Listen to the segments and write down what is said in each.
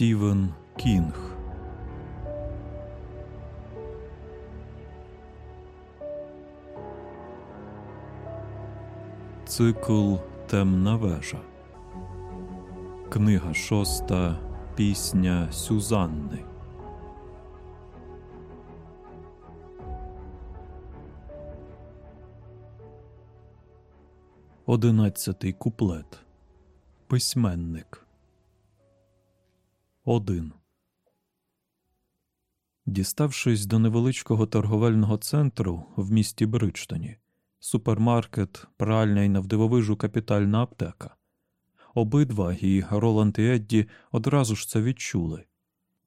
Стівен Кінг. Цикл Темна вежа. Книга шоста. Пісня Сюзанни. Одинадцятий куплет. Письменник. Один. Діставшись до невеличкого торговельного центру в місті Бриджтоні, супермаркет, пральня й навдивовижу капітальна аптека. Обидва і Роланд і Едді одразу ж це відчули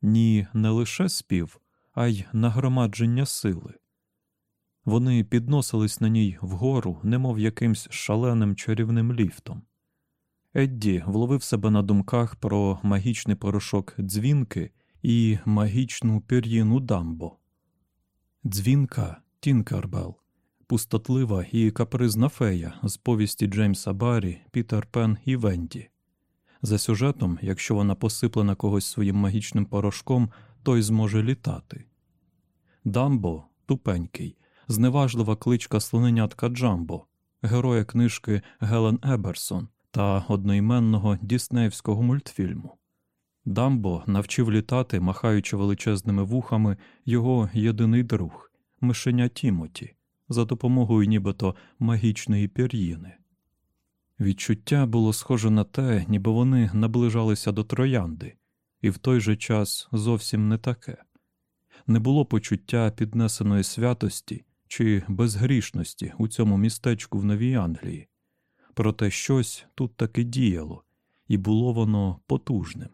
ні, не лише спів, а й нагромадження сили. Вони підносились на ній вгору, немов якимсь шаленим чарівним ліфтом. Едді вловив себе на думках про магічний порошок Дзвінки і магічну пір'їну Дамбо. Дзвінка Тінкербел, пустотлива і капризна фея з повісті Джеймса Баррі, Пітер Пен і Венді. За сюжетом, якщо вона посипле на когось своїм магічним порошком, той зможе літати. Дамбо тупенький, зневажлива кличка слоненятка Джамбо, героя книжки Гелен Еберсон та одноіменного діснеївського мультфільму. Дамбо навчив літати, махаючи величезними вухами, його єдиний друг, мишеня Тімоті, за допомогою нібито магічної пір'їни. Відчуття було схоже на те, ніби вони наближалися до троянди, і в той же час зовсім не таке. Не було почуття піднесеної святості чи безгрішності у цьому містечку в Новій Англії, проте щось тут таки діяло, і було воно потужним.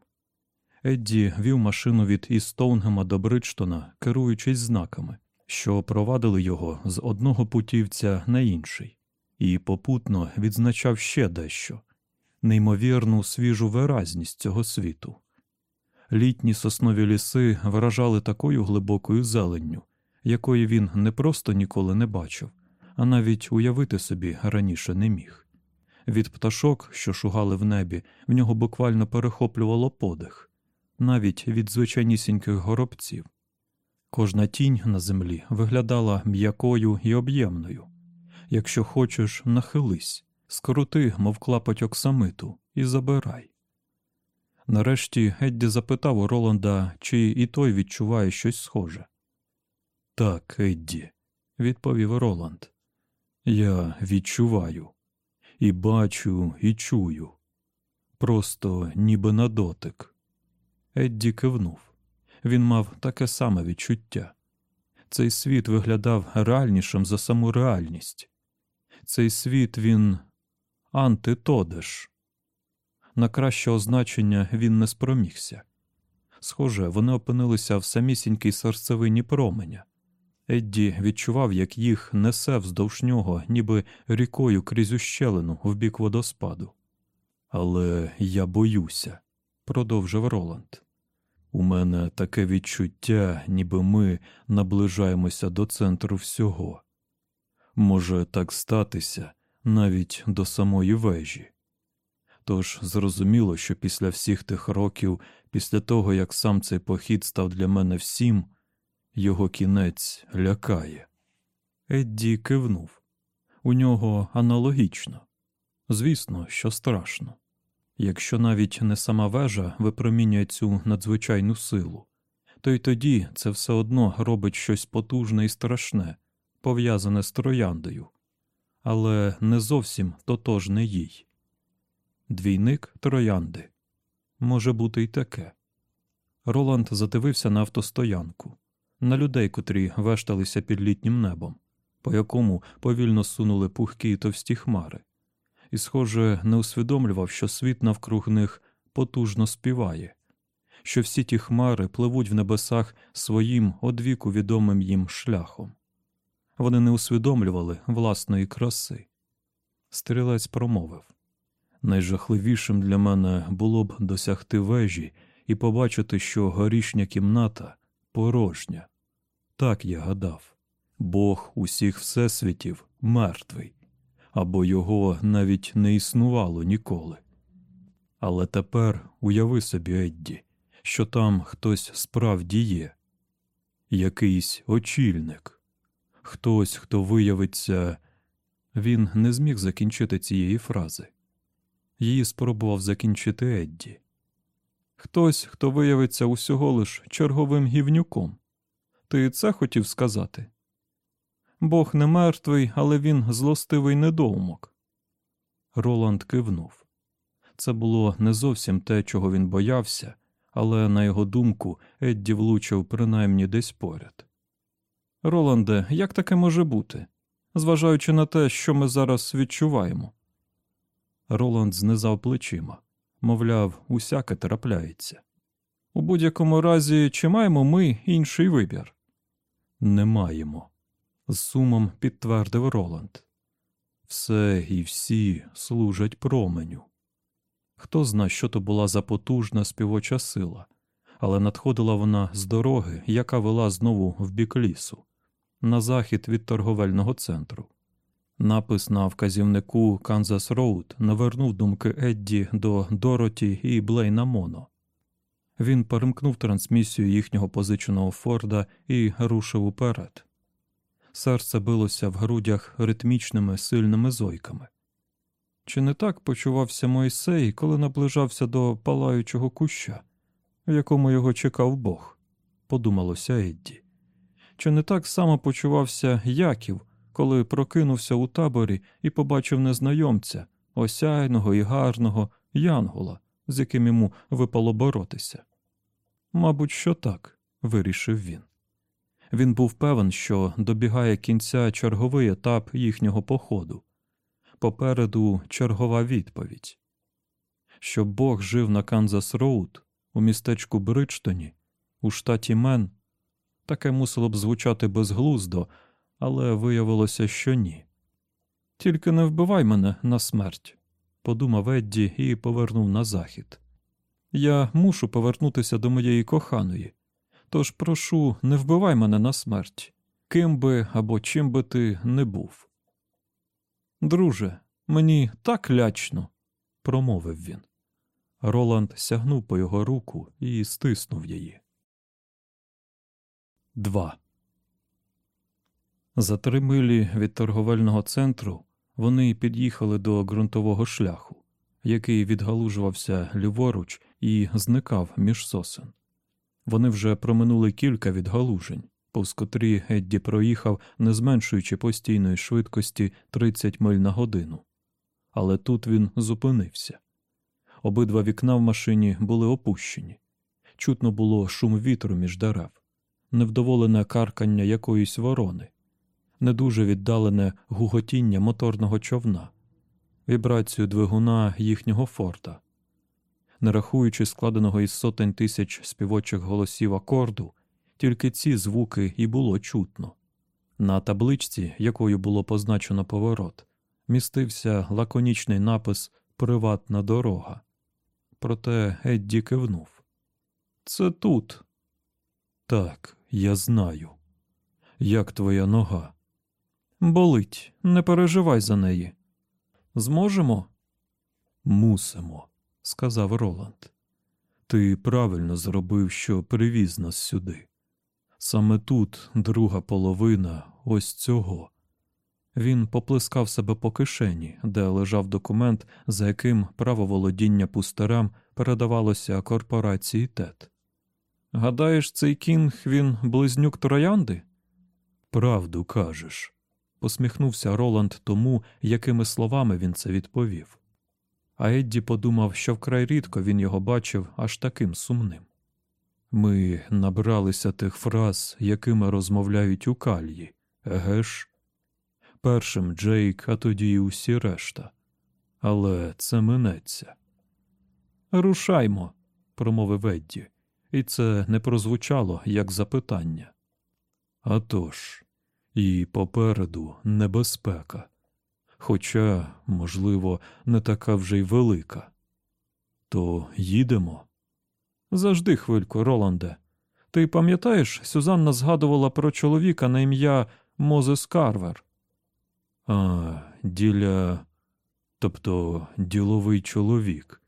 Едді вів машину від Істоунгема до Бриджтона, керуючись знаками, що провадили його з одного путівця на інший, і попутно відзначав ще дещо неймовірну свіжу виразність цього світу. Літні соснові ліси вражали такою глибокою зеленню, якої він не просто ніколи не бачив, а навіть уявити собі раніше не міг. Від пташок, що шугали в небі, в нього буквально перехоплювало подих, навіть від звичайнісіньких горобців. Кожна тінь на землі виглядала м'якою і об'ємною. Якщо хочеш, нахились, скрути, мов клапоть оксамиту, і забирай. Нарешті Едді запитав у Роланда, чи і той відчуває щось схоже. Так, Едді, відповів Роланд. Я відчуваю і бачу, і чую. Просто ніби на дотик. Едді кивнув. Він мав таке саме відчуття. Цей світ виглядав реальнішим за саму реальність. Цей світ він антитодеш. На краще означення він не спромігся. Схоже, вони опинилися в самісінькій серцевині променя. Едді відчував, як їх несе вздовж нього, ніби рікою крізь ущелину в бік водоспаду. Але я боюся, продовжив Роланд. У мене таке відчуття, ніби ми наближаємося до центру всього. Може так статися навіть до самої вежі. Тож зрозуміло, що після всіх тих років, після того як сам цей похід став для мене всім, його кінець лякає. Едді кивнув. У нього аналогічно. Звісно, що страшно. Якщо навіть не сама вежа випромінює цю надзвичайну силу, то й тоді це все одно робить щось потужне і страшне, пов'язане з трояндою, але не зовсім тотожне їй. Двійник троянди може бути й таке. Роланд задивився на автостоянку, на людей, котрі вешталися під літнім небом, по якому повільно сунули пухкі й товсті хмари і, схоже, не усвідомлював, що світ навкруг них потужно співає, що всі ті хмари пливуть в небесах своїм одвіку відомим їм шляхом. Вони не усвідомлювали власної краси. Стрілець промовив найжахливішим для мене було б досягти вежі і побачити, що горішня кімната порожня. Так я гадав Бог усіх всесвітів мертвий або його навіть не існувало ніколи. Але тепер уяви собі, Едді, що там хтось справді є, якийсь очільник, хтось, хто виявиться. Він не зміг закінчити цієї фрази. Її спробував закінчити Едді. Хтось, хто виявиться усього лиш черговим гівнюком. Ти це хотів сказати? Бог не мертвий, але він злостивий недоумок. Роланд кивнув. Це було не зовсім те, чого він боявся, але, на його думку, Едді влучив принаймні десь поряд. Роланде, як таке може бути? Зважаючи на те, що ми зараз відчуваємо. Роланд знизав плечима, мовляв, усяке трапляється. У будь-якому разі, чи маємо ми інший вибір? Не маємо, з сумом підтвердив Роланд. Все і всі служать променю. Хто зна, що то була за потужна співоча сила, але надходила вона з дороги, яка вела знову в бік лісу, на захід від торговельного центру. Напис на вказівнику Канзас Роуд навернув думки Едді до Дороті і Блейна Моно. Він перемкнув трансмісію їхнього позиченого Форда і рушив уперед. Серце билося в грудях ритмічними сильними зойками. Чи не так почувався Мойсей, коли наближався до палаючого куща, в якому його чекав Бог? подумалося Едді. Чи не так само почувався Яків, коли прокинувся у таборі і побачив незнайомця, осяйного і гарного Янгола, з яким йому випало боротися? Мабуть, що так, вирішив він. Він був певен, що добігає кінця черговий етап їхнього походу. Попереду чергова відповідь. Щоб Бог жив на Канзас Роуд, у містечку Бриджтоні, у штаті Мен, таке мусило б звучати безглуздо, але виявилося, що ні. Тільки не вбивай мене на смерть, подумав Едді і повернув на захід. Я мушу повернутися до моєї коханої, тож прошу, не вбивай мене на смерть, ким би або чим би ти не був. Друже, мені так лячно, промовив він. Роланд сягнув по його руку і стиснув її. 2. За три милі від торговельного центру вони під'їхали до ґрунтового шляху, який відгалужувався ліворуч і зникав між сосен. Вони вже проминули кілька відгалужень, повз котрі Едді проїхав, не зменшуючи постійної швидкості 30 миль на годину. Але тут він зупинився. Обидва вікна в машині були опущені. Чутно було шум вітру між дерев, невдоволене каркання якоїсь ворони, не дуже віддалене гуготіння моторного човна, вібрацію двигуна їхнього форта. Не рахуючи складеного із сотень тисяч співочих голосів акорду, тільки ці звуки і було чутно. На табличці, якою було позначено поворот, містився лаконічний напис Приватна дорога. Проте Едді кивнув. Це тут. Так, я знаю. Як твоя нога? Болить, не переживай за неї. Зможемо? Мусимо, сказав Роланд. Ти правильно зробив, що привіз нас сюди. Саме тут друга половина ось цього. Він поплескав себе по кишені, де лежав документ, за яким право володіння пустарам передавалося корпорації ТЕТ. Гадаєш, цей кінг він близнюк троянди? Правду кажеш, посміхнувся Роланд тому, якими словами він це відповів. А Едді подумав, що вкрай рідко він його бачив аж таким сумним. Ми набралися тих фраз, якими розмовляють у кальї, еге ж? Першим Джейк, а тоді й усі решта. Але це минеться. Рушаймо, промовив Едді, і це не прозвучало як запитання. «Атож, і попереду небезпека, хоча, можливо, не така вже й велика. То їдемо. Зажди хвильку, Роланде. Ти пам'ятаєш, Сюзанна згадувала про чоловіка на ім'я Мозес Карвер? А, діля, тобто діловий чоловік.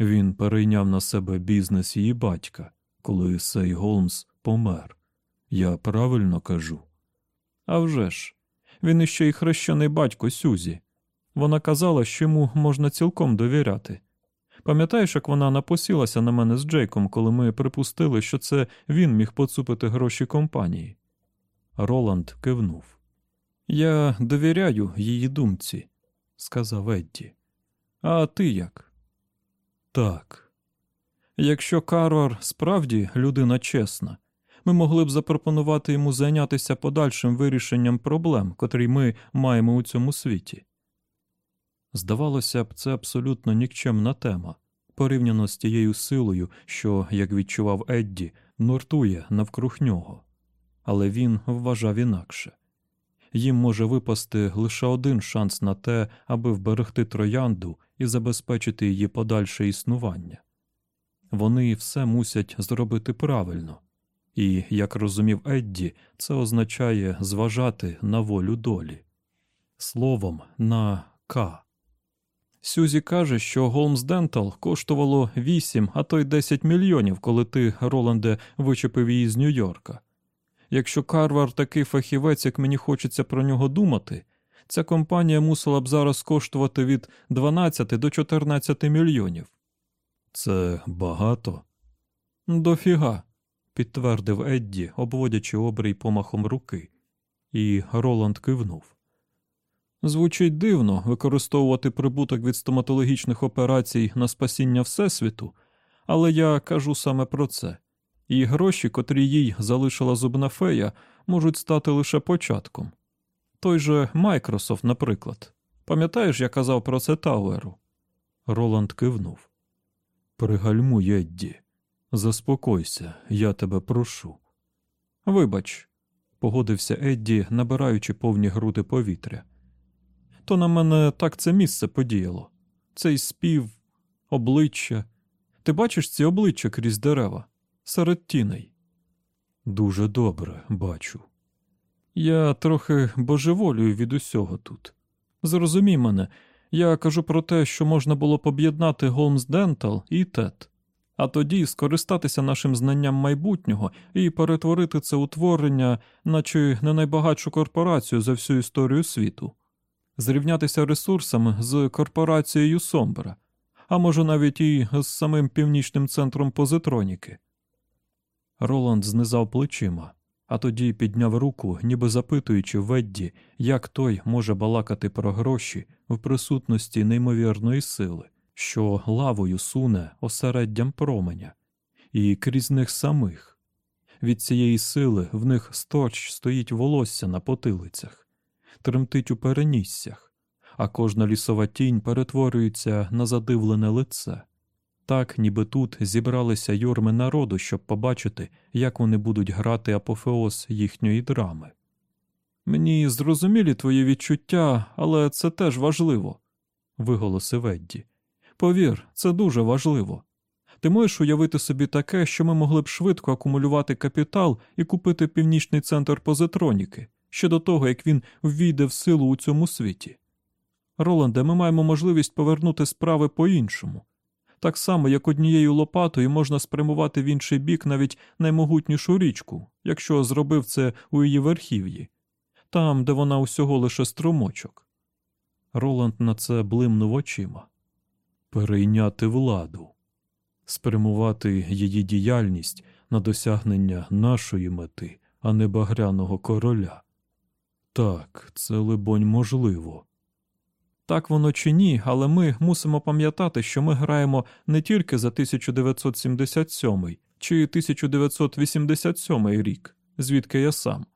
Він перейняв на себе бізнес її батька, коли Сей Голмс помер. Я правильно кажу? «А вже ж, він іще й хрещений батько Сюзі. Вона казала, що йому можна цілком довіряти. Пам'ятаєш, як вона напосілася на мене з Джейком, коли ми припустили, що це він міг поцупити гроші компанії? Роланд кивнув. Я довіряю її думці, сказав Едді. А ти як? Так. Якщо Карвар справді людина чесна, ми могли б запропонувати йому зайнятися подальшим вирішенням проблем, котрі ми маємо у цьому світі. Здавалося б, це абсолютно нікчемна тема, порівняно з тією силою, що, як відчував Едді, нуртує навкруг нього. Але він вважав інакше їм може випасти лише один шанс на те, аби вберегти троянду і забезпечити її подальше існування. Вони все мусять зробити правильно, і, як розумів Едді, це означає зважати на волю долі. Словом, на К. Сюзі каже, що Голмс Дентал коштувало 8, а то й 10 мільйонів, коли ти, Роланде, вичепив її з Нью-Йорка. Якщо Карвар такий фахівець, як мені хочеться про нього думати, ця компанія мусила б зараз коштувати від 12 до 14 мільйонів. Це багато? Дофіга, підтвердив Едді, обводячи обрій помахом руки, і Роланд кивнув. Звучить дивно використовувати прибуток від стоматологічних операцій на спасіння Всесвіту, але я кажу саме про це і гроші, котрі їй залишила зубна фея, можуть стати лише початком. Той же Майкрософт, наприклад. Пам'ятаєш, я казав про це Тауеру? Роланд кивнув. Пригальмуй, Едді. Заспокойся, я тебе прошу. Вибач, погодився Едді, набираючи повні груди повітря. То на мене так це місце подіяло. Цей спів, обличчя. Ти бачиш ці обличчя крізь дерева? серед тіней. Дуже добре бачу. Я трохи божеволюю від усього тут. Зрозумій мене, я кажу про те, що можна було б об'єднати Голмс Дентал і ТЕТ, а тоді скористатися нашим знанням майбутнього і перетворити це утворення, наче не найбагатшу корпорацію за всю історію світу, зрівнятися ресурсами з корпорацією Сомбра, а може навіть і з самим північним центром позитроніки. Роланд знизав плечима, а тоді підняв руку, ніби запитуючи Ведді, як той може балакати про гроші в присутності неймовірної сили, що лавою суне осереддям променя, і крізь них самих. Від цієї сили в них сторч стоїть волосся на потилицях, тремтить у переніссях, а кожна лісова тінь перетворюється на задивлене лице так, ніби тут зібралися юрми народу, щоб побачити, як вони будуть грати апофеоз їхньої драми. Мені зрозумілі твої відчуття, але це теж важливо, виголосив Едді. Повір, це дуже важливо. Ти можеш уявити собі таке, що ми могли б швидко акумулювати капітал і купити північний центр позитроніки ще до того, як він ввійде в силу у цьому світі. Роланде, ми маємо можливість повернути справи по іншому, так само, як однією лопатою можна спрямувати в інший бік навіть наймогутнішу річку, якщо зробив це у її верхів'ї, там, де вона усього лише струмочок. Роланд на це блимнув очима перейняти владу, спрямувати її діяльність на досягнення нашої мети, а не багряного короля. Так, це, либонь, можливо. Так воно чи ні, але ми мусимо пам'ятати, що ми граємо не тільки за 1977 чи 1987 рік, звідки я сам,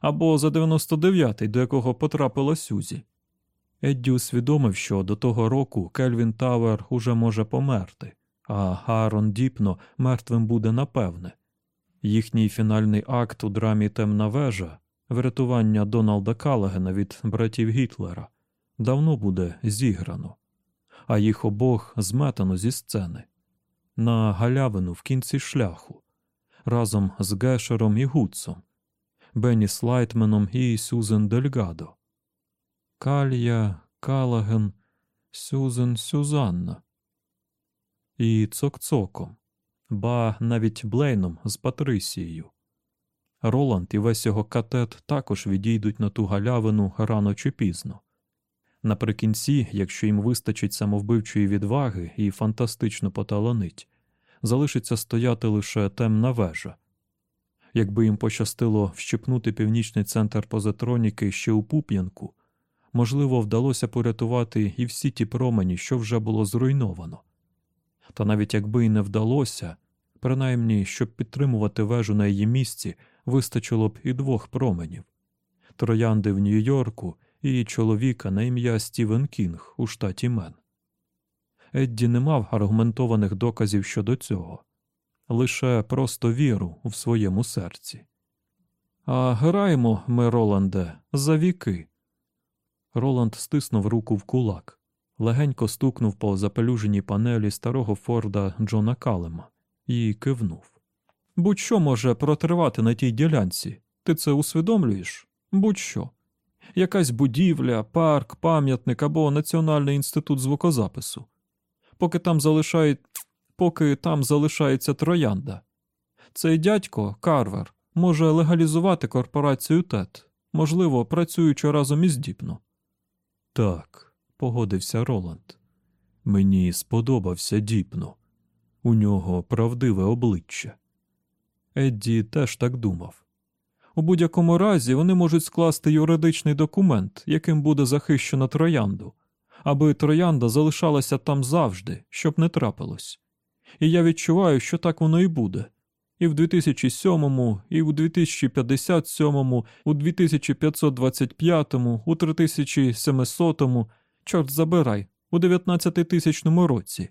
або за 99-й, до якого потрапила Сюзі. Едді усвідомив, що до того року Кельвін Тауер уже може померти, а Аарон Діпно мертвим буде напевне. Їхній фінальний акт у драмі Темна вежа врятування Дональда Калагена від братів Гітлера давно буде зіграно, а їх обох зметано зі сцени на галявину в кінці шляху разом з Гешером і Гудсом, Бенні Слайтменом і Сюзен Дельгадо. Калія, Калаген, Сюзен Сюзанна. і цок-цоком, ба навіть Блейном з Патрисією. Роланд і весь його катет також відійдуть на ту галявину рано чи пізно. Наприкінці, якщо їм вистачить самовбивчої відваги і фантастично поталанить, залишиться стояти лише темна вежа. Якби їм пощастило вщипнути північний центр позитроніки ще у Пуп'янку, можливо, вдалося порятувати і всі ті промені, що вже було зруйновано. Та навіть якби й не вдалося, принаймні, щоб підтримувати вежу на її місці, вистачило б і двох променів троянди в Нью-Йорку і чоловіка на ім'я Стівен Кінг у штаті Мен. Едді не мав аргументованих доказів щодо цього, лише просто віру в своєму серці. А граємо ми, Роланде, за віки. Роланд стиснув руку в кулак, легенько стукнув по запелюженій панелі старого Форда Джона Калема і кивнув. Будь-що може протривати на тій ділянці. Ти це усвідомлюєш? Будь-що. Якась будівля, парк, пам'ятник або Національний інститут звукозапису. Поки там залишає... Поки там залишається троянда. Цей дядько, Карвер, може легалізувати корпорацію ТЕТ, можливо, працюючи разом із Діпно. Так, погодився Роланд. Мені сподобався Діпно. У нього правдиве обличчя. Едді теж так думав. У будь-якому разі вони можуть скласти юридичний документ, яким буде захищено троянду, аби троянда залишалася там завжди, щоб не трапилось. І я відчуваю, що так воно і буде. І в 2007, і в 2057, у 2525, у 3700, чорт забирай, у 19-тисячному році.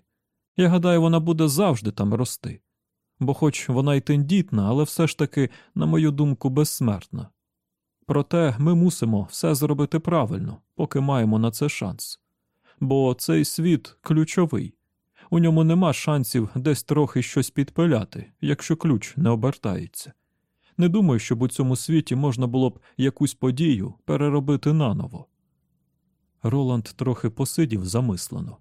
Я гадаю, вона буде завжди там рости. Бо, хоч вона й тендітна, але все ж таки, на мою думку, безсмертна. Проте ми мусимо все зробити правильно, поки маємо на це шанс. Бо цей світ ключовий. У ньому нема шансів десь трохи щось підпиляти, якщо ключ не обертається. Не думаю, щоб у цьому світі можна було б якусь подію переробити наново. Роланд трохи посидів замислено,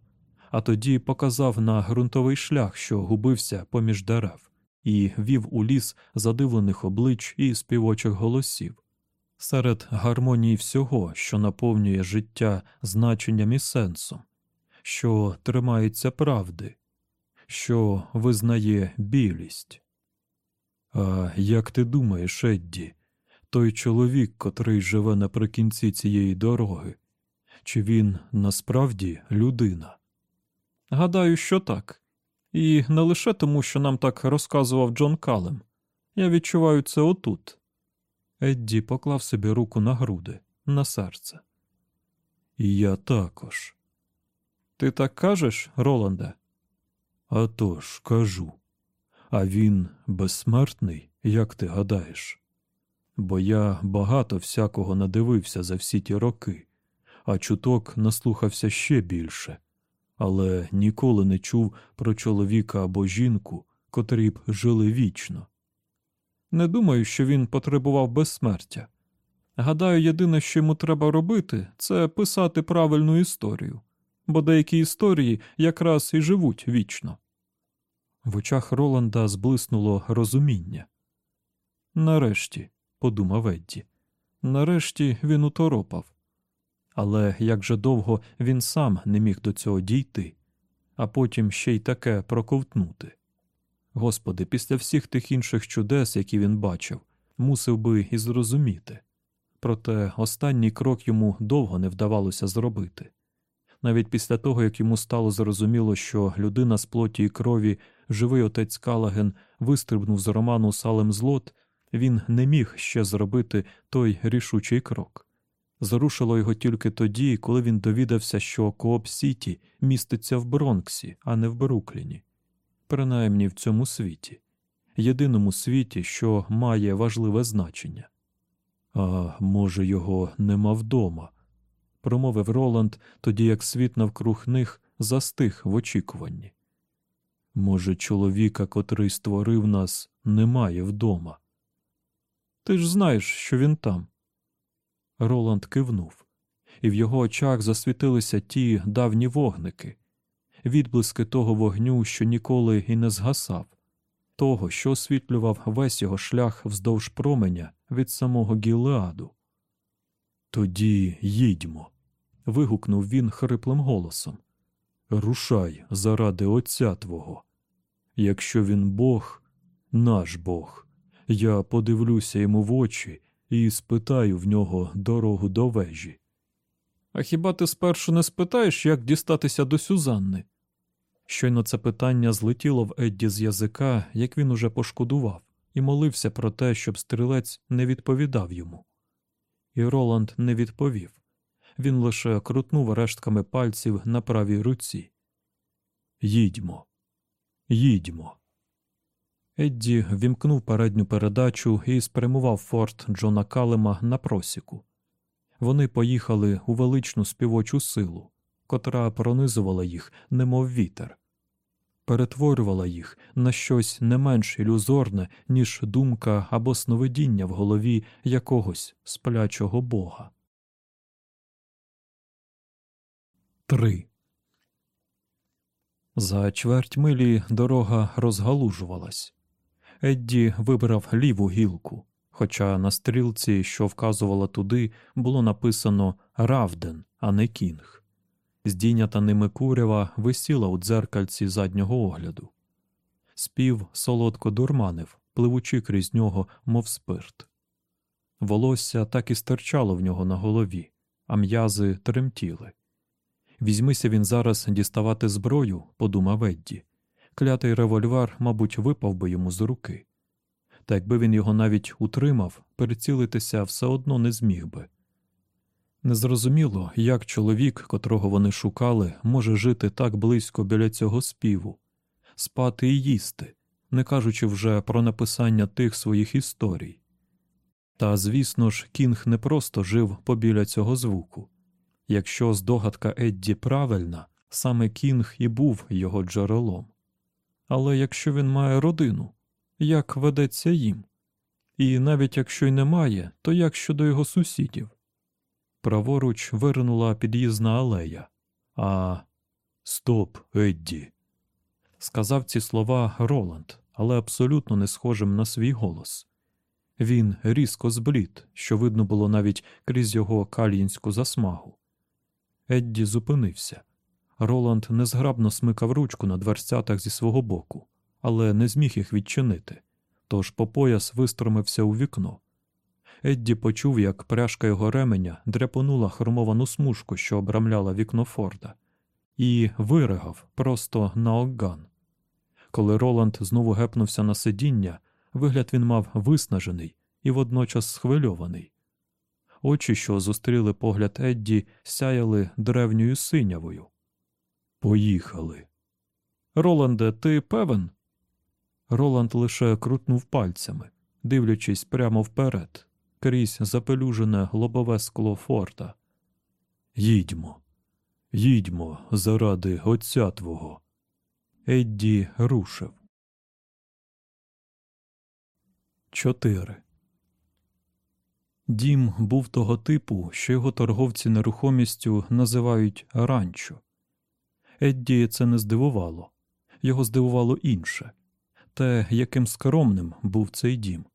а тоді показав на ґрунтовий шлях, що губився поміж дерев, і вів у ліс задивлених облич і співочих голосів. Серед гармонії всього, що наповнює життя значенням і сенсом, що тримається правди, що визнає білість. А як ти думаєш, Едді, той чоловік, котрий живе наприкінці цієї дороги, чи він насправді людина? Гадаю, що так. І не лише тому, що нам так розказував Джон Калем. Я відчуваю це отут. Едді поклав собі руку на груди, на серце. І я також. Ти так кажеш, Роланде? «А тож, кажу. А він безсмертний, як ти гадаєш? Бо я багато всякого надивився за всі ті роки, а чуток наслухався ще більше, але ніколи не чув про чоловіка або жінку, котрі б жили вічно. Не думаю, що він потребував безсмертя. Гадаю, єдине, що йому треба робити, це писати правильну історію, бо деякі історії якраз і живуть вічно. В очах Роланда зблиснуло розуміння. Нарешті, подумав Едді, нарешті він уторопав. Але як же довго він сам не міг до цього дійти, а потім ще й таке проковтнути. Господи, після всіх тих інших чудес, які він бачив, мусив би і зрозуміти. Проте останній крок йому довго не вдавалося зробити. Навіть після того, як йому стало зрозуміло, що людина з плоті і крові, живий отець Калаген, вистрибнув з роману Салем Злот, він не міг ще зробити той рішучий крок. Зрушило його тільки тоді, коли він довідався, що Кооп Сіті міститься в Бронксі, а не в Брукліні, принаймні в цьому світі, єдиному світі, що має важливе значення. А може, його нема вдома, промовив Роланд, тоді як світ навкруг них застиг в очікуванні. Може, чоловіка, котрий створив нас, немає вдома. Ти ж знаєш, що він там. Роланд кивнув, і в його очах засвітилися ті давні вогники. відблиски того вогню, що ніколи і не згасав, того, що освітлював весь його шлях вздовж променя від самого Гілеаду. Тоді їдьмо. вигукнув він хриплим голосом. Рушай заради Отця Твого. Якщо він Бог, наш Бог, я подивлюся йому в очі і спитаю в нього дорогу до вежі. А хіба ти спершу не спитаєш, як дістатися до Сюзанни? Щойно це питання злетіло в Едді з язика, як він уже пошкодував, і молився про те, щоб стрілець не відповідав йому. І Роланд не відповів він лише крутнув рештками пальців на правій руці. Їдьмо, їдьмо. Едді вімкнув передню передачу і спрямував форт Джона Калема на просіку. Вони поїхали у величну співочу силу, котра пронизувала їх, немов вітер, перетворювала їх на щось не менш ілюзорне, ніж думка або сновидіння в голові якогось сплячого бога. 3. За чверть милі дорога розгалужувалась. Едді вибрав ліву гілку, хоча на стрілці, що вказувала туди, було написано Равден, а не Кінг. Здійнята ними курява висіла у дзеркальці заднього огляду. Спів солодко дурманив, пливучи крізь нього, мов спирт. Волосся так і стирчало в нього на голові, а м'язи тремтіли. Візьмися він зараз діставати зброю, подумав Едді. Клятий револьвер, мабуть, випав би йому з руки. Та якби він його навіть утримав, перецілитися все одно не зміг би. Незрозуміло, як чоловік, котрого вони шукали, може жити так близько біля цього співу, спати і їсти, не кажучи вже про написання тих своїх історій. Та, звісно ж, Кінг не просто жив побіля цього звуку. Якщо здогадка Едді правильна, саме Кінг і був його джерелом. Але якщо він має родину, як ведеться їм? І навіть якщо й немає, то як щодо його сусідів? Праворуч виринула під'їзна алея. А стоп, Едді. Сказав ці слова Роланд, але абсолютно не схожим на свій голос. Він різко зблід, що видно було навіть крізь його калінську засмагу. Едді зупинився. Роланд незграбно смикав ручку на дверцятах зі свого боку, але не зміг їх відчинити, тож по пояс вистромився у вікно. Едді почув, як пряжка його ременя дряпонула хромовану смужку, що обрамляла вікно Форда, і виригав просто на огган. Коли Роланд знову гепнувся на сидіння, вигляд він мав виснажений і водночас схвильований. Очі, що зустріли погляд Едді, сяяли древньою синявою. Поїхали. Роланде, ти певен? Роланд лише крутнув пальцями, дивлячись прямо вперед, крізь запелюжене лобове скло форта. Їдьмо, їдьмо заради отця твого. Едді рушив. Чотири. Дім був того типу, що його торговці нерухомістю називають ранчо. Едді це не здивувало, його здивувало інше те, яким скромним був цей дім.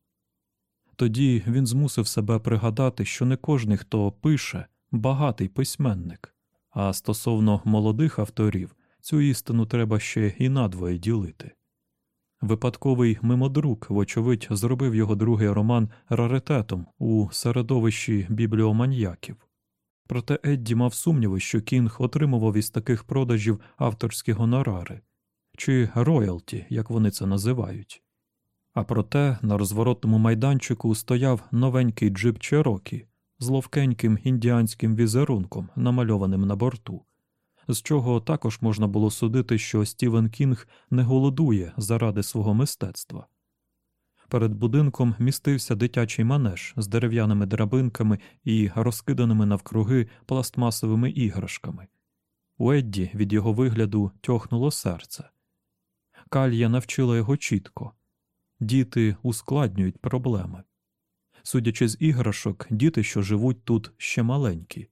Тоді він змусив себе пригадати, що не кожний, хто пише, багатий письменник, а стосовно молодих авторів цю істину треба ще і надвоє ділити. Випадковий мимодрук, вочевидь, зробив його другий роман раритетом у середовищі бібліоманьяків. Проте Едді мав сумніви, що Кінг отримував із таких продажів авторські гонорари чи роялті, як вони це називають. А проте на розворотному майданчику стояв новенький джип Черокі з ловкеньким індіанським візерунком, намальованим на борту, з чого також можна було судити, що Стівен Кінг не голодує заради свого мистецтва. Перед будинком містився дитячий манеж з дерев'яними драбинками і розкиданими навкруги пластмасовими іграшками. У Едді від його вигляду тьохнуло серце. Калья навчила його чітко діти ускладнюють проблеми. Судячи з іграшок, діти, що живуть тут, ще маленькі,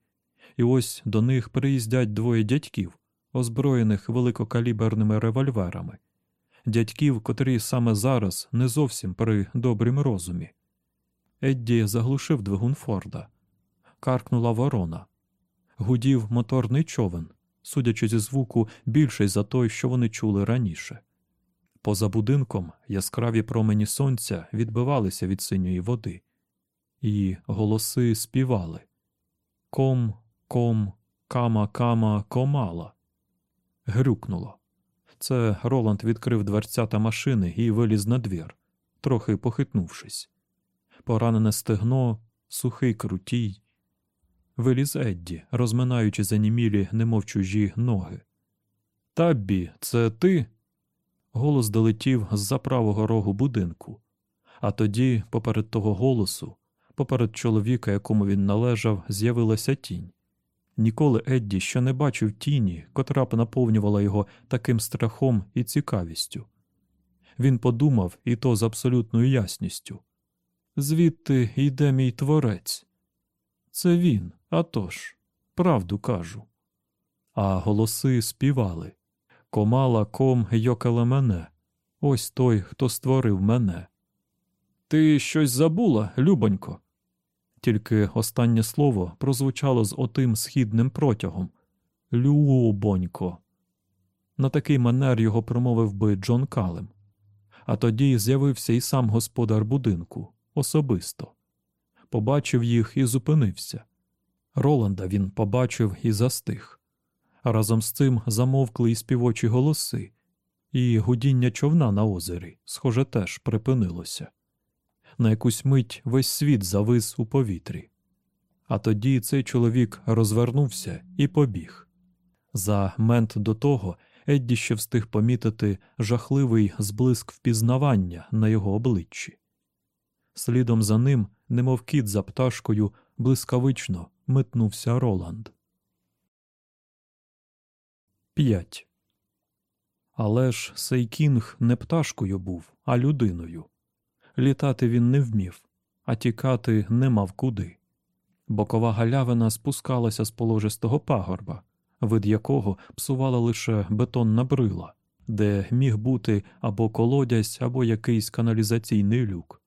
і ось до них приїздять двоє дядьків, озброєних великокаліберними револьверами, дядьків, котрі саме зараз не зовсім при добрім розумі. Едді заглушив двигун Форда. Каркнула ворона. Гудів моторний човен, судячи зі звуку, більший за той, що вони чули раніше. Поза будинком яскраві промені сонця відбивалися від синьої води, і голоси співали Ком, ком, кама, кама, комала. Грюкнуло. Це Роланд відкрив дверцята машини і виліз на двір, трохи похитнувшись. Поранене стегно, сухий крутій. Виліз Едді, розминаючи занімілі, немов чужі ноги. Таббі, це ти? Голос долетів з-за правого рогу будинку, а тоді, поперед того голосу, поперед чоловіка, якому він належав, з'явилася тінь. Ніколи Едді ще не бачив тіні, котра б наповнювала його таким страхом і цікавістю. Він подумав, і то з абсолютною ясністю звідти йде мій творець. Це він, а тож, правду кажу. А голоси співали Комала ком йокале мене. Ось той, хто створив мене. Ти щось забула, любонько? Тільки останнє слово прозвучало з отим східним протягом Любонько. На такий манер його промовив би Джон Калем. А тоді з'явився і сам господар будинку особисто. Побачив їх і зупинився. Роланда він побачив і застиг. Разом з цим замовкли і співочі голоси, і гудіння човна на озері, схоже, теж припинилося. На якусь мить весь світ завис у повітрі. А тоді цей чоловік розвернувся і побіг. За мент до того Едді ще встиг помітити жахливий зблиск впізнавання на його обличчі. Слідом за ним, немов кіт за пташкою, блискавично метнувся Роланд. 5. Але ж сей кінг не пташкою був, а людиною. Літати він не вмів, а тікати не мав куди. Бокова галявина спускалася з положистого пагорба, вид якого псувала лише бетонна брила, де міг бути або колодязь, або якийсь каналізаційний люк.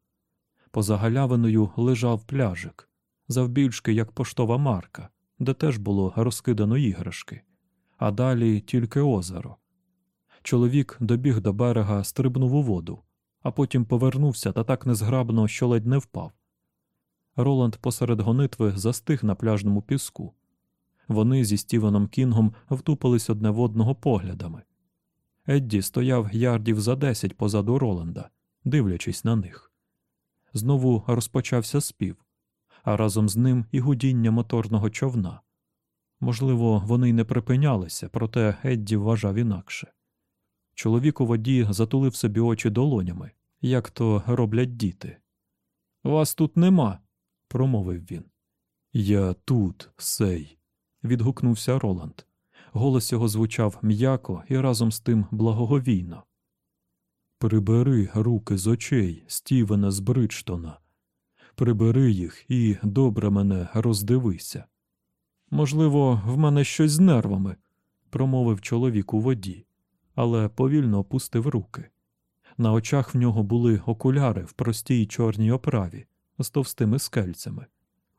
Поза галявиною лежав пляжик, завбільшки як поштова марка, де теж було розкидано іграшки, а далі тільки озеро. Чоловік добіг до берега, стрибнув у воду, а потім повернувся та так незграбно, що ледь не впав. Роланд посеред гонитви застиг на пляжному піску. Вони зі Стівеном Кінгом втупились одне в одного поглядами. Едді стояв ярдів за десять позаду Роланда, дивлячись на них. Знову розпочався спів, а разом з ним і гудіння моторного човна. Можливо, вони й не припинялися, проте Едді вважав інакше. Чоловік у воді затулив собі очі долонями, як то роблять діти. Вас тут нема, промовив він. Я тут, сей, відгукнувся Роланд. Голос його звучав м'яко і разом з тим благоговійно. Прибери руки з очей Стівена з Бриджтона. Прибери їх і добре мене роздивися. Можливо, в мене щось з нервами, промовив чоловік у воді, але повільно опустив руки. На очах в нього були окуляри в простій чорній оправі з товстими скельцями.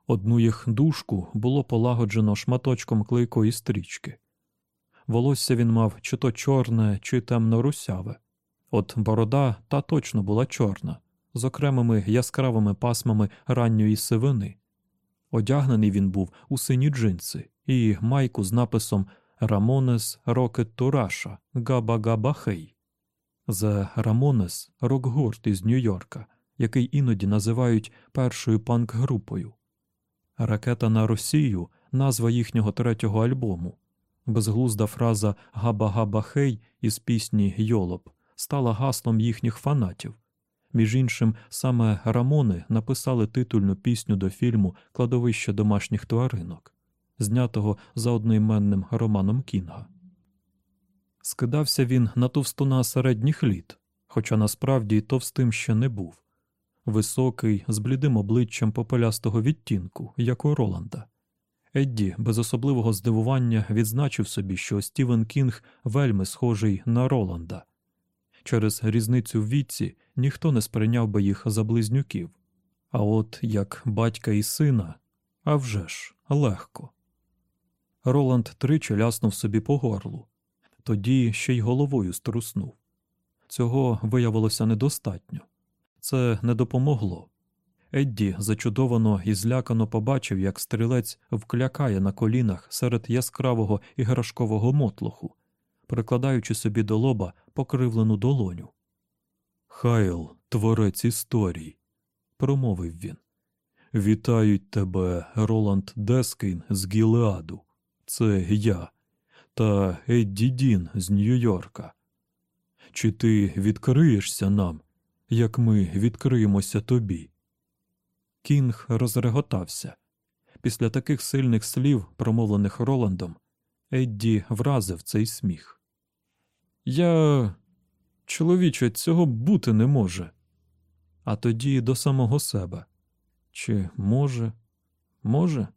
Одну їх дужку було полагоджено шматочком клейкої стрічки. Волосся він мав чи то чорне, чи темно русяве. От борода та точно була чорна, з окремими яскравими пасмами ранньої сивини. Одягнений він був у сині джинси і майку з написом Ramones Rocket to Russia Gabba Gabba Hey. The Ramones рок-гурт із Нью-Йорка, який іноді називають першою панк-групою. Ракета на Росію назва їхнього третього альбому. Безглузда фраза Gabba Gabba Hey із пісні Йолоп стала гаслом їхніх фанатів. Між іншим, саме Рамони написали титульну пісню до фільму Кладовище домашніх тваринок, знятого за одноіменним романом Кінга. Скидався він на товстуна середніх літ, хоча насправді товстим ще не був високий, з блідим обличчям попелястого відтінку, як у Роланда. Едді без особливого здивування відзначив собі, що Стівен Кінг вельми схожий на Роланда. Через різницю в віці ніхто не сприйняв би їх за близнюків, а от як батька і сина, а вже ж, легко. Роланд тричі ляснув собі по горлу, тоді ще й головою струснув. Цього виявилося недостатньо. Це не допомогло. Едді зачудовано і злякано побачив, як стрілець вклякає на колінах серед яскравого іграшкового мотлоху, прикладаючи собі до лоба покривлену долоню. Хайл, творець історій, промовив він. Вітають тебе, Роланд Дескейн з Гілеаду. Це я та Едді Дін з Нью-Йорка. Чи ти відкриєшся нам, як ми відкриємося тобі? Кінг розреготався. Після таких сильних слів, промовлених Роландом, Едді вразив цей сміх. Я, чоловіче, цього бути не може. А тоді до самого себе. Чи може, може?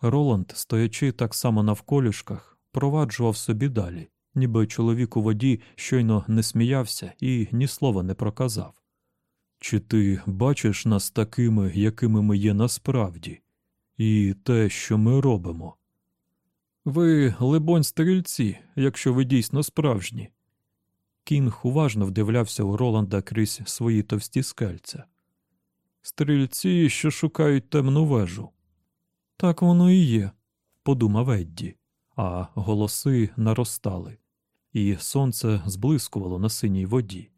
Роланд, стоячи так само навколішках, проваджував собі далі, ніби чоловік у воді щойно не сміявся і ні слова не проказав. Чи ти бачиш нас такими, якими ми є насправді, і те, що ми робимо? Ви, либонь, стрільці, якщо ви дійсно справжні. Кінг уважно вдивлявся у Роланда крізь свої товсті скельця. Стрільці, що шукають темну вежу. Так воно і є, подумав Едді, а голоси наростали, і сонце зблискувало на синій воді.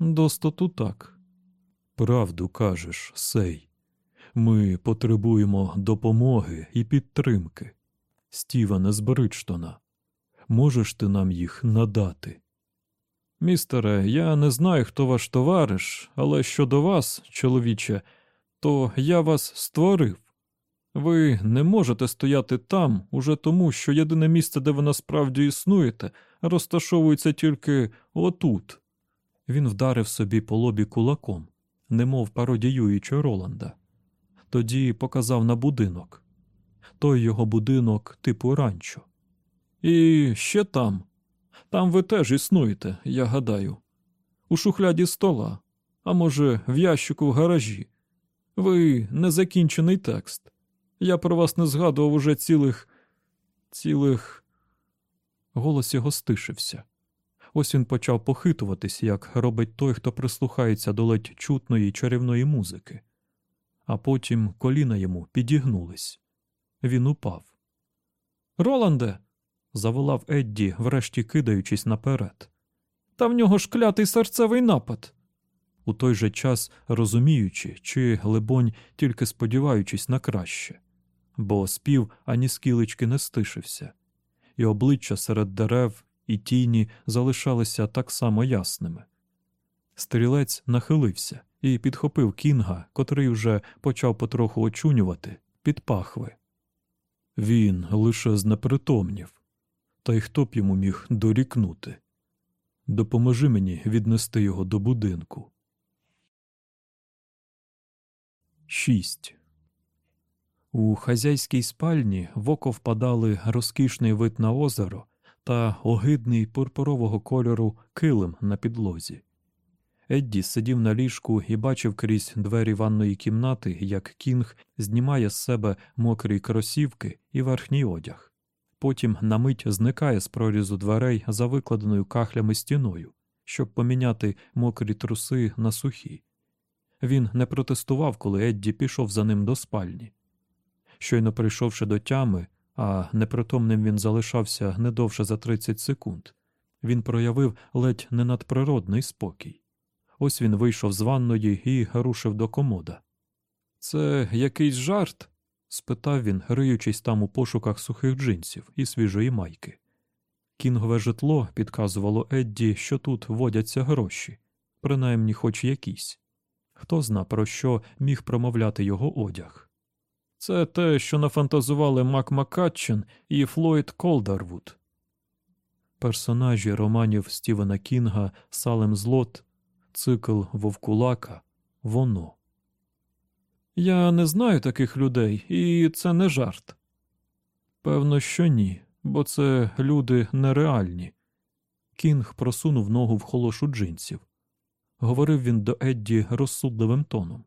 Достоту так. Правду кажеш, сей. Ми потребуємо допомоги і підтримки. Стівена з Бриджтона. Можеш ти нам їх надати? Містере, я не знаю, хто ваш товариш, але щодо вас, чоловіче, то я вас створив. Ви не можете стояти там уже тому, що єдине місце, де ви насправді існуєте, розташовується тільки отут. Він вдарив собі по лобі кулаком, немов пародіюючи Роланда. Тоді показав на будинок той його будинок типу ранчо. І ще там. Там ви теж існуєте, я гадаю. У шухляді стола, а може, в ящику в гаражі. Ви незакінчений текст. Я про вас не згадував уже цілих. цілих. Голос його стишився. Ось він почав похитуватись, як робить той, хто прислухається до ледь чутної чарівної музики, а потім коліна йому підігнулись. Він упав. Роланде. заволав Едді, врешті кидаючись наперед. Та в нього ж клятий серцевий напад. У той же час розуміючи, чи, либонь, тільки сподіваючись на краще, бо спів ані скілечки не стишився, і обличчя серед дерев і тіні залишалися так само ясними. Стрілець нахилився і підхопив кінга, котрий вже почав потроху очунювати, під пахви. Він лише знепритомнів, та й хто б йому міг дорікнути. Допоможи мені віднести його до будинку. 6. У хазяйській спальні в око впадали розкішний вид на озеро та огидний пурпурового кольору килим на підлозі. Едді сидів на ліжку і бачив крізь двері ванної кімнати, як кінг знімає з себе мокрі кросівки і верхній одяг. Потім на мить зникає з прорізу дверей за викладеною кахлями стіною, щоб поміняти мокрі труси на сухі. Він не протестував, коли Едді пішов за ним до спальні. Щойно прийшовши до тями, а непритомним він залишався не довше за 30 секунд, він проявив ледь ненадприродний спокій. Ось він вийшов з ванної і рушив до комода. Це якийсь жарт? спитав він, риючись там у пошуках сухих джинсів і свіжої майки. Кінгове житло підказувало Едді, що тут водяться гроші, принаймні хоч якісь. Хто зна, про що міг промовляти його одяг. Це те, що нафантазували Мак Маккатчин і Флойд Колдарвуд. Персонажі романів Стівена Кінга Салемз Лот, цикл Вовкулака, воно. Я не знаю таких людей, і це не жарт. Певно, що ні, бо це люди нереальні. Кінг просунув ногу в холошу джинсів. Говорив він до Едді розсудливим тоном.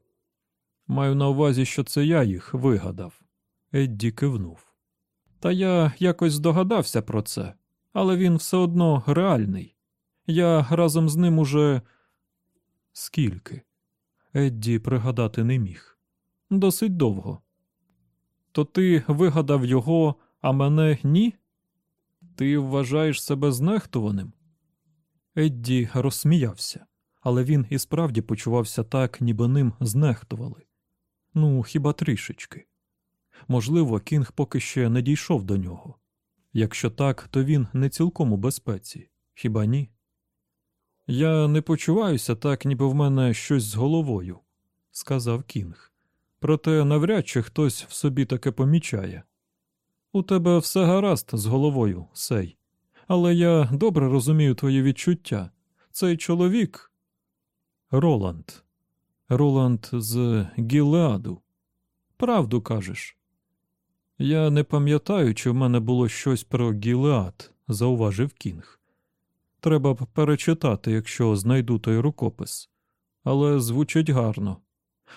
Маю на увазі, що це я їх вигадав. Едді кивнув. Та я якось здогадався про це, але він все одно реальний. Я разом з ним уже. Скільки? Едді пригадати не міг. Досить довго. То ти вигадав його, а мене ні? Ти вважаєш себе знехтуваним? Едді розсміявся, але він і справді почувався так, ніби ним знехтували. Ну, хіба трішечки. Можливо, Кінг поки ще не дійшов до нього. Якщо так, то він не цілком у безпеці, хіба ні? Я не почуваюся так, ніби в мене щось з головою, сказав Кінг. Проте навряд чи хтось в собі таке помічає. У тебе все гаразд з головою, сей. Але я добре розумію твої відчуття. Цей чоловік. Роланд. Роланд з Гілеаду. Правду кажеш. Я не пам'ятаю, чи в мене було щось про Гілеад, зауважив Кінг. Треба б перечитати, якщо знайду той рукопис. Але звучить гарно.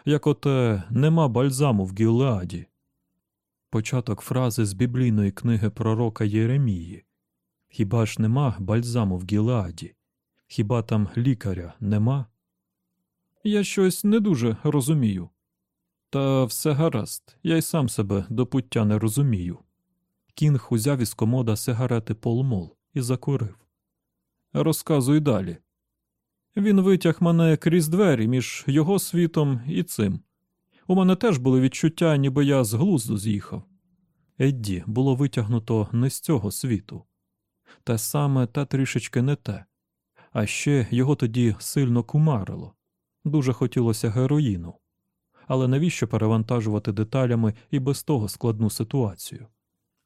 Як оте нема бальзаму в Гілеаді. Початок фрази з біблійної книги пророка Єремії. Хіба ж нема бальзаму в Гілеаді? Хіба там лікаря нема? Я щось не дуже розумію. Та все гаразд, я й сам себе до пуття не розумію. Кінг узяв із комода сигарети полмол і закурив. Розказуй далі. Він витяг мене крізь двері між його світом і цим. У мене теж були відчуття, ніби я з глузду з'їхав. Едді було витягнуто не з цього світу. Те саме та трішечки не те. А ще його тоді сильно кумарило. Дуже хотілося героїну. Але навіщо перевантажувати деталями і без того складну ситуацію?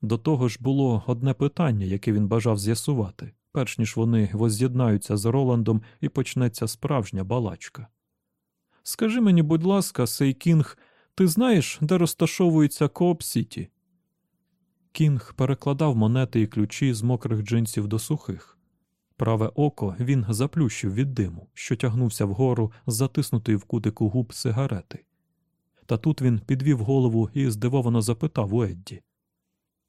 До того ж було одне питання, яке він бажав з'ясувати, перш ніж вони возз'єднаються з Роландом і почнеться справжня балачка. Скажи мені, будь ласка, Сей Кінг, ти знаєш, де розташовується Кооп? Кінг перекладав монети і ключі з мокрих джинсів до сухих. Праве око він заплющив від диму, що тягнувся вгору з затиснутої в кутику губ сигарети. Та тут він підвів голову і здивовано запитав у Едді.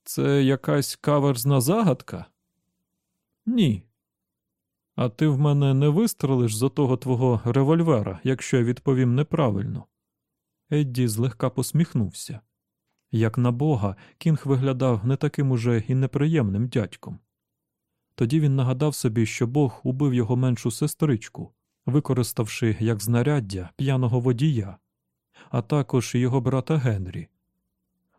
Це якась каверзна загадка? Ні. А ти в мене не вистрелиш за того твого револьвера, якщо я відповім неправильно. Едді злегка посміхнувся. Як на бога, Кінг виглядав не таким уже і неприємним дядьком. Тоді він нагадав собі, що Бог убив його меншу сестричку, використавши як знаряддя п'яного водія, а також його брата Генрі.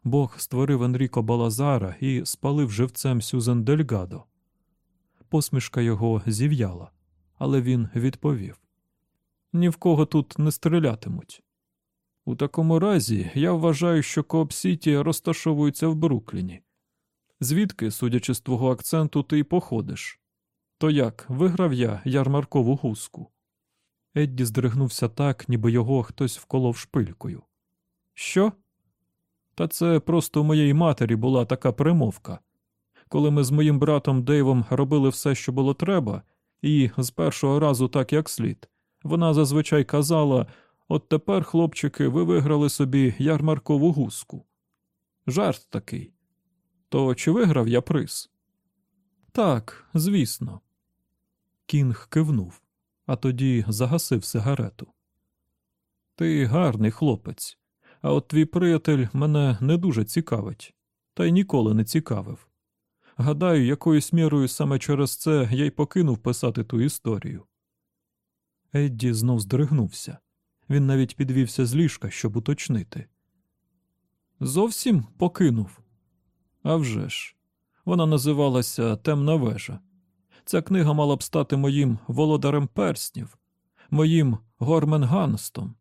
Бог створив Енріко Балазара і спалив живцем Сюзен Дельгадо. Посмішка його зів'яла, але він відповів Ні в кого тут не стрілятимуть. У такому разі я вважаю, що Кооп Сіті розташовується в Брукліні. Звідки, судячи з твого акценту, ти й походиш? То як, виграв я ярмаркову гуску? Едді здригнувся так, ніби його хтось вколов шпилькою. Що? Та це просто у моєї матері була така примовка. Коли ми з моїм братом Дейвом робили все, що було треба, і з першого разу так як слід, вона зазвичай казала от тепер, хлопчики, ви виграли собі ярмаркову гуску. Жарт такий. То чи виграв я приз? Так, звісно. Кінг кивнув, а тоді загасив сигарету. Ти гарний хлопець, а от твій приятель мене не дуже цікавить, та й ніколи не цікавив. Гадаю, якоюсь мірою саме через це я й покинув писати ту історію. Едді знов здригнувся. Він навіть підвівся з ліжка, щоб уточнити. Зовсім покинув. А вже ж. Вона називалася Темна вежа. Ця книга мала б стати моїм володарем перснів, моїм Горменганстом,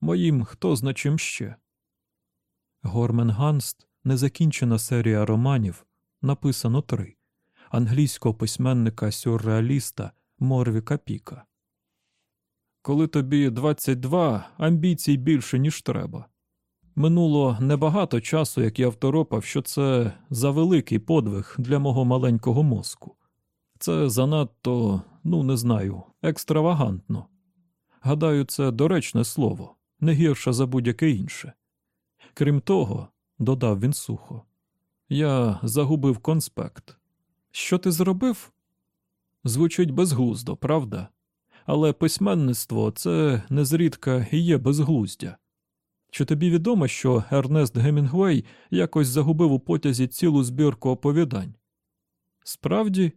моїм хто зна чим ще. Горменганст незакінчена серія романів, написано три англійського письменника сюрреаліста Морвіка Піка. коли тобі 22, амбіцій більше, ніж треба. Минуло небагато часу, як я второпав, що це завеликий подвиг для мого маленького мозку. Це занадто, ну не знаю, екстравагантно. Гадаю, це доречне слово, не гірше за будь-яке інше. Крім того, додав він сухо, я загубив конспект. Що ти зробив? Звучить безглуздо, правда? Але письменництво це незрідка і є безглуздя. Чи тобі відомо, що Ернест Гемінгвей якось загубив у потязі цілу збірку оповідань? Справді?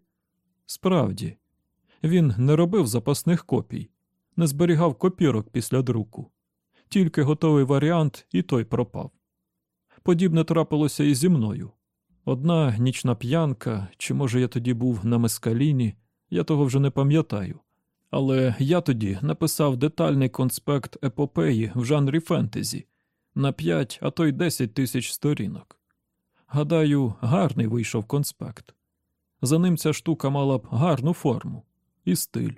Справді, він не робив запасних копій, не зберігав копірок після друку, тільки готовий варіант, і той пропав. Подібне трапилося і зі мною. Одна нічна п'янка, чи може я тоді був на мескаліні, я того вже не пам'ятаю. Але я тоді написав детальний конспект епопеї в жанрі фентезі на 5, а то й 10 тисяч сторінок. Гадаю, гарний вийшов конспект. За ним ця штука мала б гарну форму і стиль,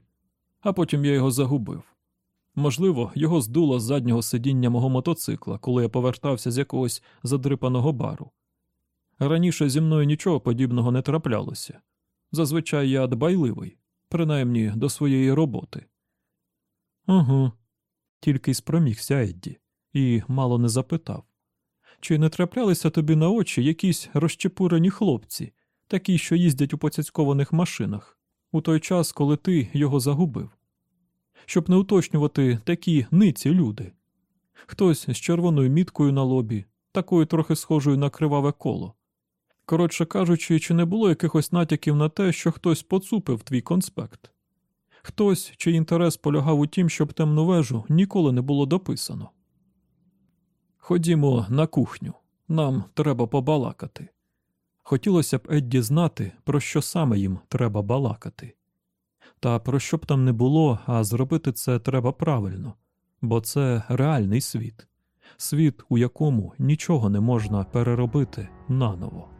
а потім я його загубив. Можливо, його здуло з заднього сидіння мого мотоцикла, коли я повертався з якогось задрипаного бару. Раніше зі мною нічого подібного не траплялося. Зазвичай я дбайливий, принаймні до своєї роботи. Угу, тільки й спромігся Едді, і мало не запитав. Чи не траплялися тобі на очі якісь розчепурені хлопці, такі, що їздять у поцяцькованих машинах, у той час, коли ти його загубив? Щоб не уточнювати такі ниці люди. Хтось з червоною міткою на лобі, такою трохи схожою на криваве коло. Коротше кажучи, чи не було якихось натяків на те, що хтось поцупив твій конспект? Хтось, чий інтерес полягав у тім, щоб темну вежу ніколи не було дописано. Ходімо на кухню, нам треба побалакати. Хотілося б Едді знати, про що саме їм треба балакати. Та про що б там не було, а зробити це треба правильно, бо це реальний світ, світ, у якому нічого не можна переробити наново.